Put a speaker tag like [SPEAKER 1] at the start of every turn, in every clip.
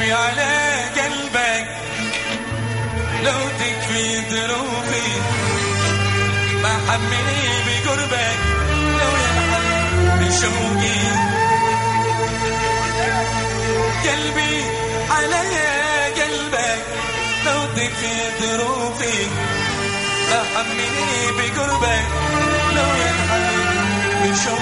[SPEAKER 1] قلبي على قلبك. لو تكفي ظروفي ما حملي بقربك. لو ينحل شوقي قلبي على قلبك. لو تكفي ظروفي ما حملي بقربك. لو ينحل شوقي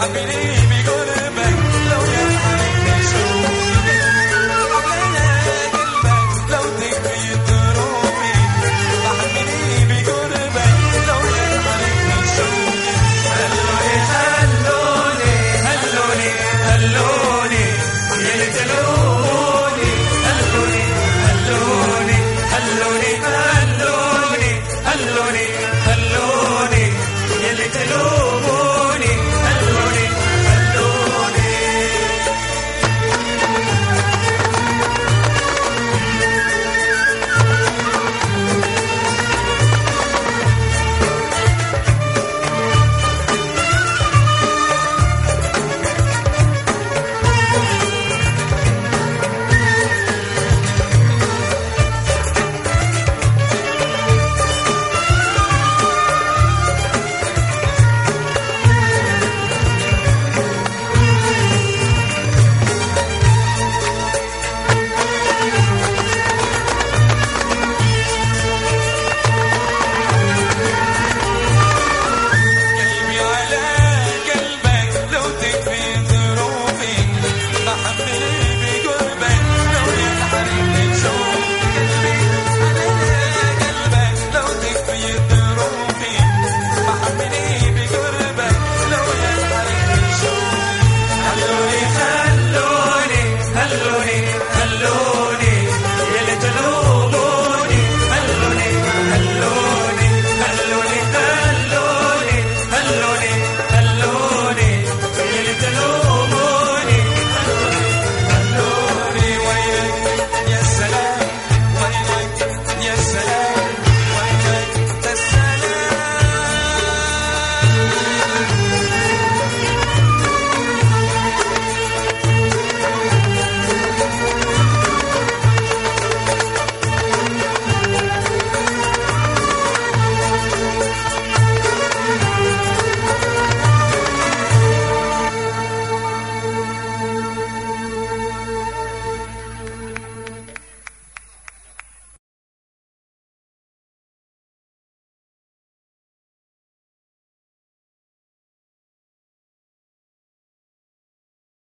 [SPEAKER 1] حبيبي